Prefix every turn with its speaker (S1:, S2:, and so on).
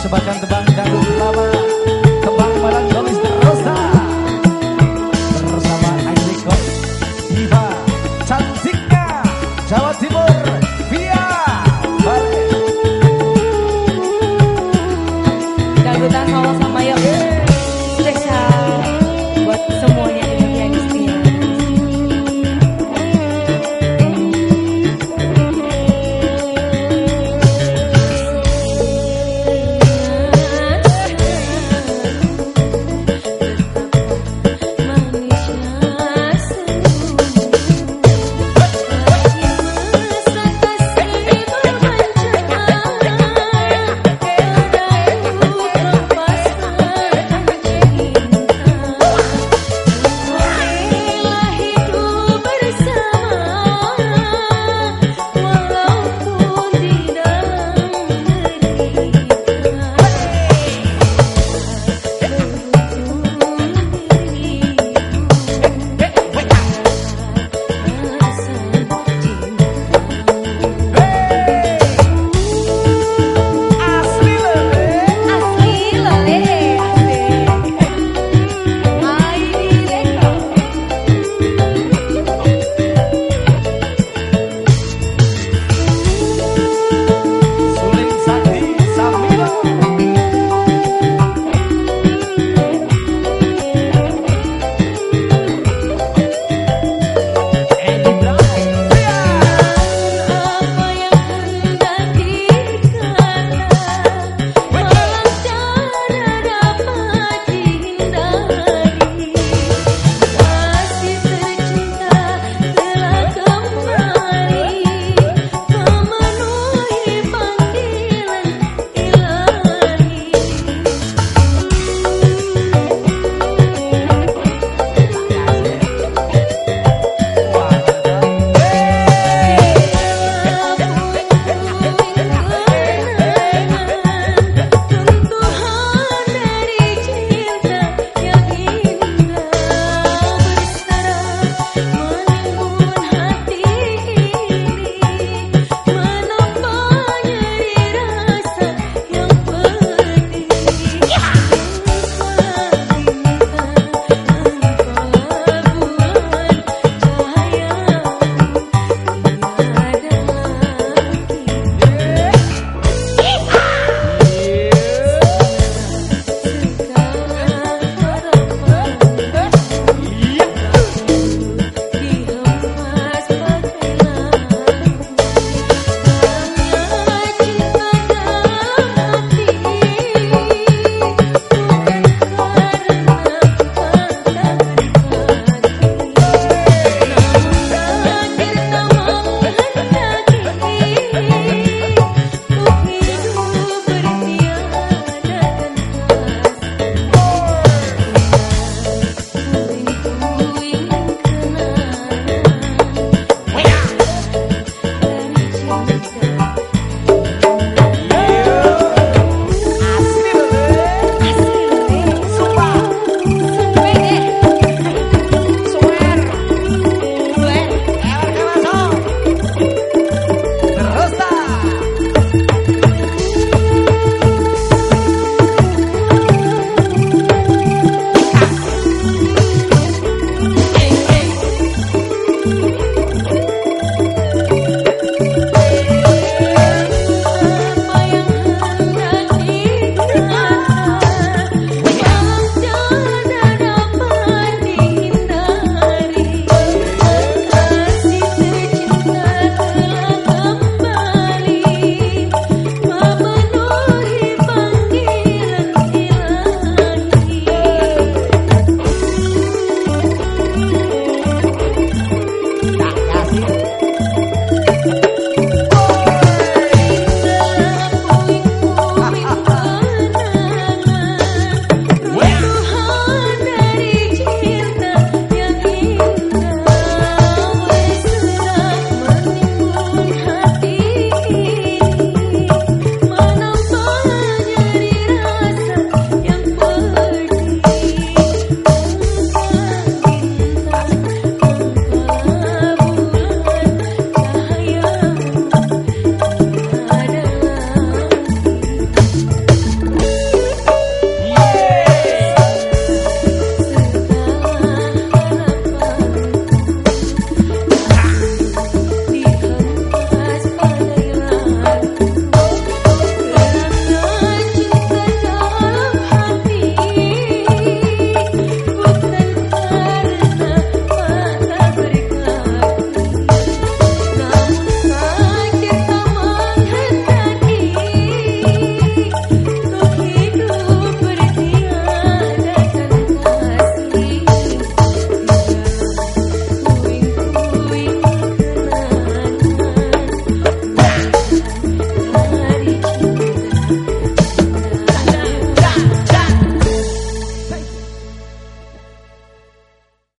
S1: persembahkan tebang dangdut lama. Tebang padang gamis terosa bersama Aiko Diva cantiknya Jawa Timur via Bale
S2: dangdutan sama-sama